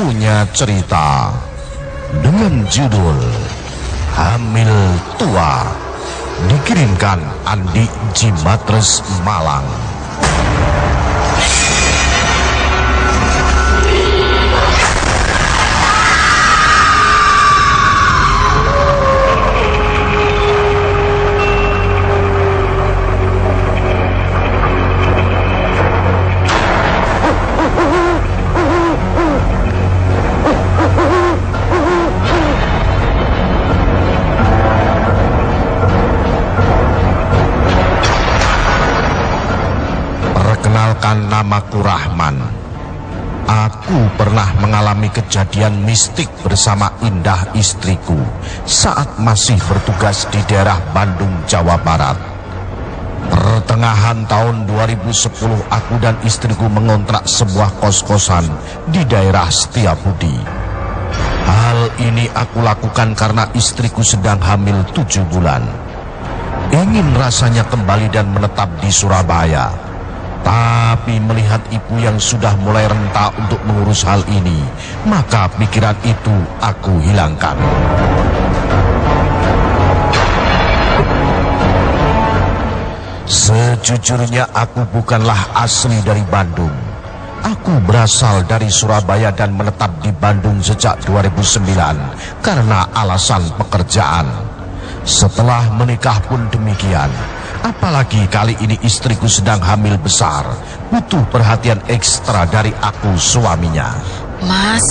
Punya cerita dengan judul Hamil Tua dikirimkan Andi Jimatres Malang. Kejadian mistik bersama Indah istriku saat masih bertugas di daerah Bandung, Jawa Barat. Pertengahan tahun 2010 aku dan istriku mengontrak sebuah kos-kosan di daerah Setiabudi. Hal ini aku lakukan karena istriku sedang hamil tujuh bulan. Ingin rasanya kembali dan menetap di Surabaya. Tapi melihat ibu yang sudah mulai renta untuk mengurus hal ini, maka pikiran itu aku hilangkan. Sejujurnya aku bukanlah asli dari Bandung. Aku berasal dari Surabaya dan menetap di Bandung sejak 2009 karena alasan pekerjaan. Setelah menikah pun demikian. Apalagi kali ini istriku sedang hamil besar. Butuh perhatian ekstra dari aku suaminya. Mas,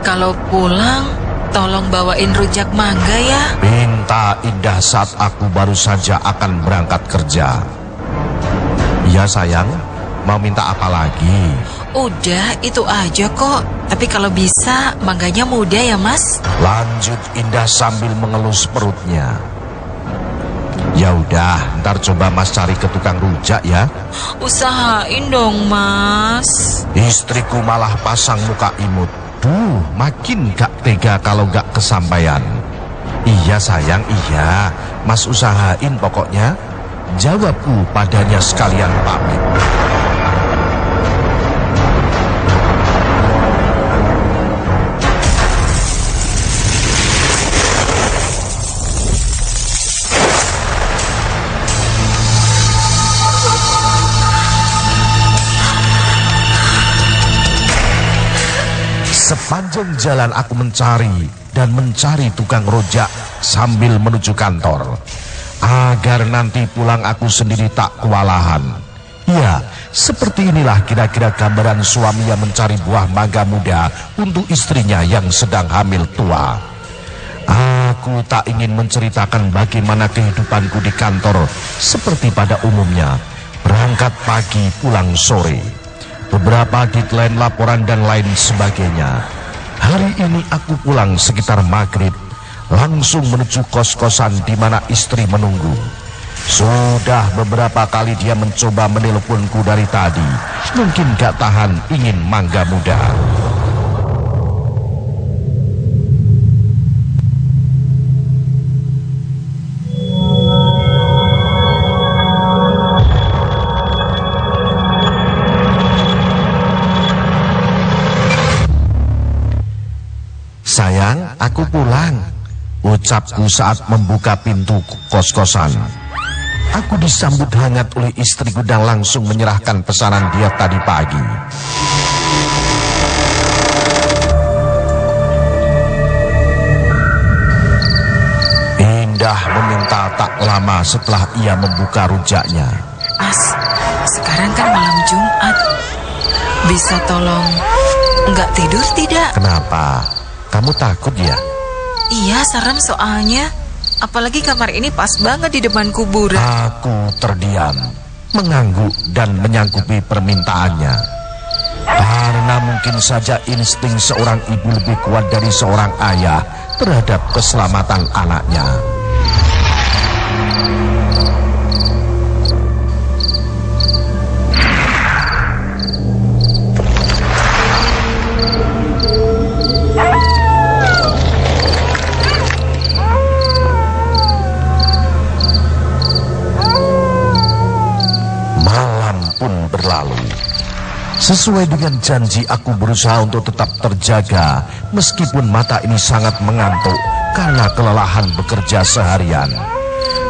kalau pulang tolong bawain rujak mangga ya. Minta indah saat aku baru saja akan berangkat kerja. Ya sayang, mau minta apa lagi? Udah, itu aja kok. Tapi kalau bisa, mangganya muda ya, Mas. Lanjut indah sambil mengelus perutnya. Ya udah, ntar coba Mas cari ke tukang rujak ya. Usahain dong, Mas. Istriku malah pasang muka imut. Duh, makin gak tega kalau gak kesampaian. Iya sayang, iya. Mas usahain pokoknya. Jawabku padanya sekalian pamit. Sepanjang jalan aku mencari dan mencari tukang rojak sambil menuju kantor. Agar nanti pulang aku sendiri tak kewalahan. Ya, seperti inilah kira-kira gambaran suami yang mencari buah mangga muda untuk istrinya yang sedang hamil tua. Aku tak ingin menceritakan bagaimana kehidupanku di kantor seperti pada umumnya. Berangkat pagi, pulang sore beberapa deadline laporan dan lain sebagainya. Hari ini aku pulang sekitar maghrib, langsung menuju kos-kosan di mana istri menunggu. Sudah beberapa kali dia mencoba menelponku dari tadi, mungkin gak tahan ingin mangga muda. Aku pulang. Ucapku saat membuka pintu kos-kosan. Aku disambut hangat oleh istriku dan langsung menyerahkan pesanan dia tadi pagi. Indah meminta tak lama setelah ia membuka rujaknya. Mas, sekarang kan malam Jumat. Bisa tolong nggak tidur tidak? Kenapa? Kamu takut ya? Iya, serem soalnya. Apalagi kamar ini pas banget di depan kuburan. Aku terdiam, mengangguk dan menyanggupi permintaannya. Karena mungkin saja insting seorang ibu lebih kuat dari seorang ayah terhadap keselamatan anaknya. Sesuai dengan janji aku berusaha untuk tetap terjaga meskipun mata ini sangat mengantuk karena kelelahan bekerja seharian.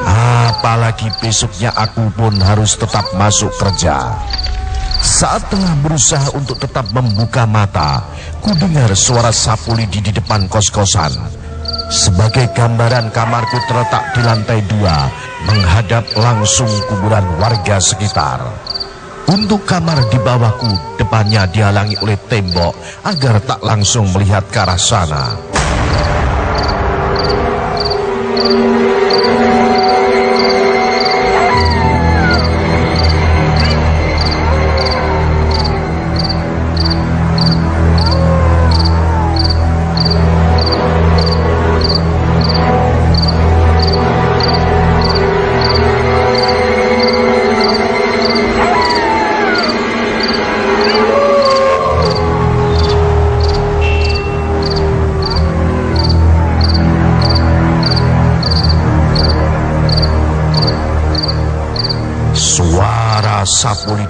Apalagi besoknya aku pun harus tetap masuk kerja. Saat tengah berusaha untuk tetap membuka mata, ku dengar suara sapu lidi di depan kos-kosan. Sebagai gambaran kamarku terletak di lantai dua, menghadap langsung kuburan warga sekitar. Untuk kamar di bawahku, depannya dihalangi oleh tembok agar tak langsung melihat ke arah sana.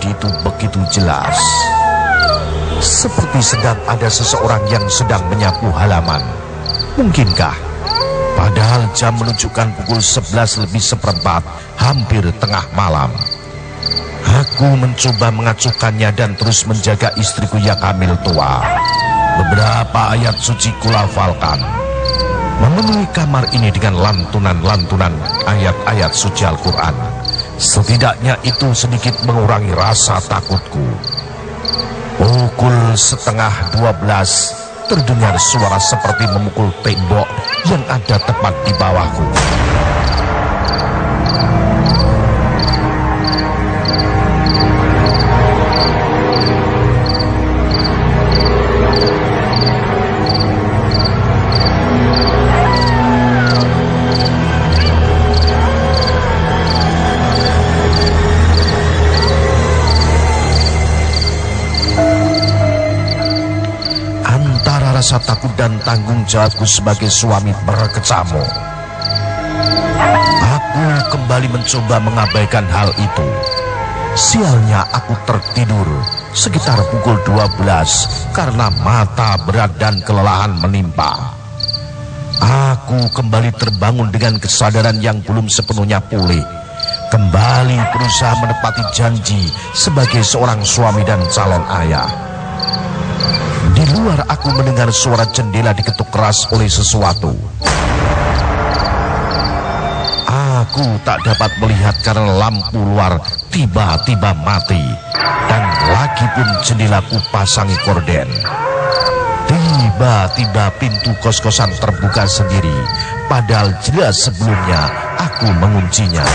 Itu begitu jelas. Seperti sedang ada seseorang yang sedang menyapu halaman. Mungkinkah? Padahal jam menunjukkan pukul 11 lebih seperempat, hampir tengah malam. Aku mencoba mengacuhkannya dan terus menjaga istriku yang hamil tua. Beberapa ayat suci kulafalkan. Memenuhi kamar ini dengan lantunan-lantunan ayat-ayat suci Al-Quran. Setidaknya itu sedikit mengurangi rasa takutku. Pukul setengah dua belas terdengar suara seperti memukul tembok yang ada tepat di bawahku. Tanggung jawabku sebagai suami berkecamuk. Aku kembali mencoba mengabaikan hal itu. Sialnya aku tertidur sekitar pukul 12 karena mata berat dan kelelahan menimpa. Aku kembali terbangun dengan kesadaran yang belum sepenuhnya pulih. Kembali berusaha menepati janji sebagai seorang suami dan calon ayah. Luar aku mendengar suara jendela diketuk keras oleh sesuatu. Aku tak dapat melihat karena lampu luar tiba-tiba mati. Dan lagi pun jendelaku pasangi korden. Tiba-tiba pintu kos-kosan terbuka sendiri. Padahal jelas sebelumnya aku menguncinya.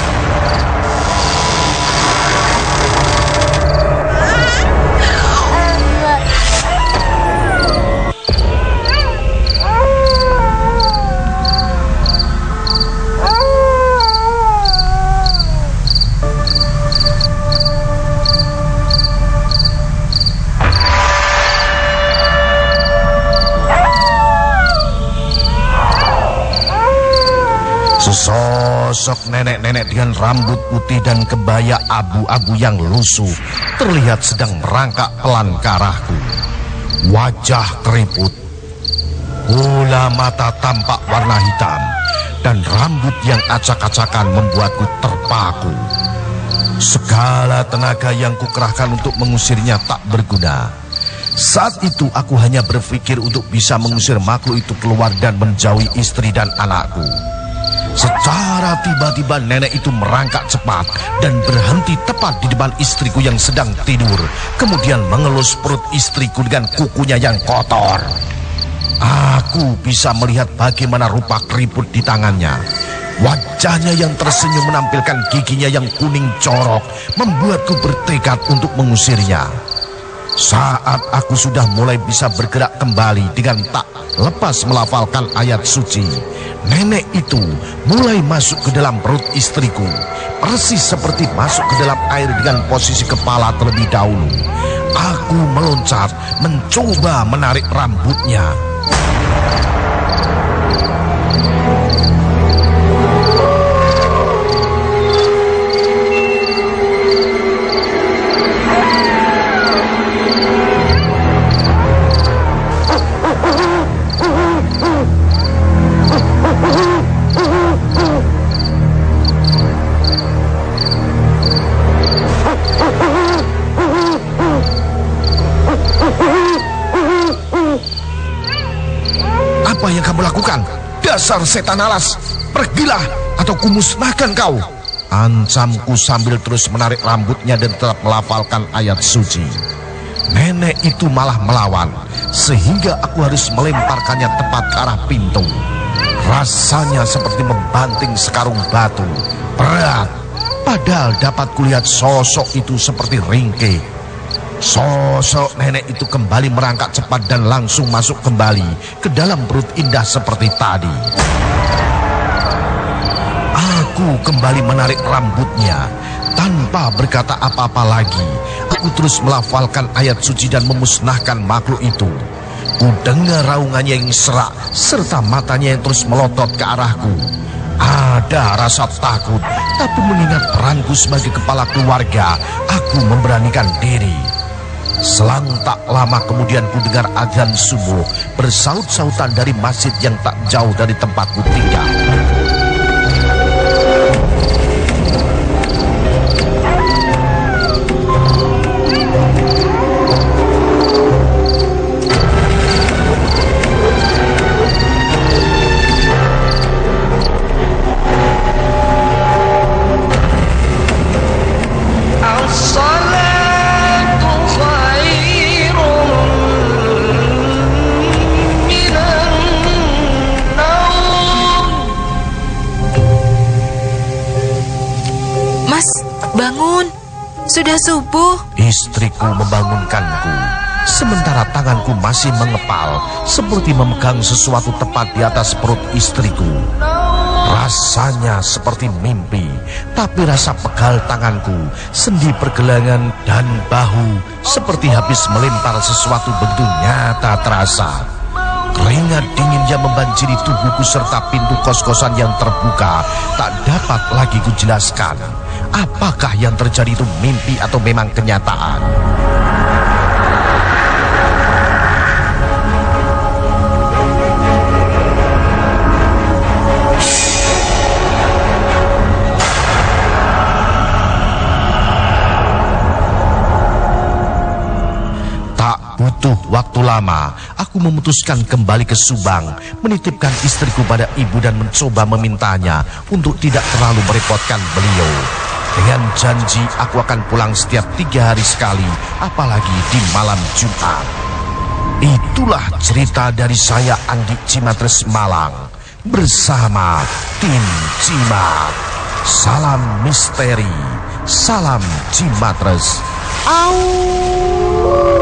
Sosok nenek-nenek dengan rambut putih dan kebaya abu-abu yang lusuh terlihat sedang merangkak pelan ke arahku. Wajah keriput, bola mata tampak warna hitam, dan rambut yang acak-acakan membuatku terpaku. Segala tenaga yang kukerahkan untuk mengusirnya tak berguna. Saat itu aku hanya berpikir untuk bisa mengusir makhluk itu keluar dan menjauhi istri dan anakku. Secara tiba-tiba nenek itu merangkak cepat dan berhenti tepat di depan istriku yang sedang tidur. Kemudian mengelus perut istriku dengan kukunya yang kotor. Aku bisa melihat bagaimana rupa keriput di tangannya. Wajahnya yang tersenyum menampilkan giginya yang kuning corok membuatku bertekad untuk mengusirnya. Saat aku sudah mulai bisa bergerak kembali dengan tak lepas melafalkan ayat suci, nenek itu mulai masuk ke dalam perut istriku, persis seperti masuk ke dalam air dengan posisi kepala terlebih dahulu. Aku meloncat, mencoba menarik rambutnya. Dasar setan alas, pergilah atau kumusnahkan kau. Ancamku sambil terus menarik rambutnya dan tetap melafalkan ayat suci. Nenek itu malah melawan, sehingga aku harus melemparkannya tepat ke arah pintu. Rasanya seperti membanting sekarung batu, berat. Padahal dapat kulihat sosok itu seperti ringkih. Sosok nenek itu kembali merangkak cepat dan langsung masuk kembali ke dalam perut indah seperti tadi. Aku kembali menarik rambutnya tanpa berkata apa-apa lagi. Aku terus melafalkan ayat suci dan memusnahkan makhluk itu. Ku dengar raungannya yang serak serta matanya yang terus melotot ke arahku. Ada rasa takut, tapi mengingat peranku sebagai kepala keluarga, aku memberanikan diri. Selang tak lama kemudian ku dengar azan subuh bersaut-sautan dari masjid yang tak jauh dari tempatku tinggal. Sudah subuh. Istriku membangunkanku. Sementara tanganku masih mengepal seperti memegang sesuatu tepat di atas perut istriku. Rasanya seperti mimpi, tapi rasa pegal tanganku, sendi pergelangan dan bahu seperti habis melempar sesuatu begitu nyata terasa. Keringat dingin yang membanjiri tubuhku serta pintu kos-kosan yang terbuka tak dapat lagi kujelaskan. Apakah yang terjadi itu mimpi atau memang kenyataan? Butuh waktu lama, aku memutuskan kembali ke Subang, menitipkan istriku pada ibu dan mencoba memintanya untuk tidak terlalu merepotkan beliau. Dengan janji aku akan pulang setiap tiga hari sekali, apalagi di malam Jumat. Itulah cerita dari saya Andi Cimatres Malang bersama tim Cimat. Salam misteri, salam Cimatres. Au!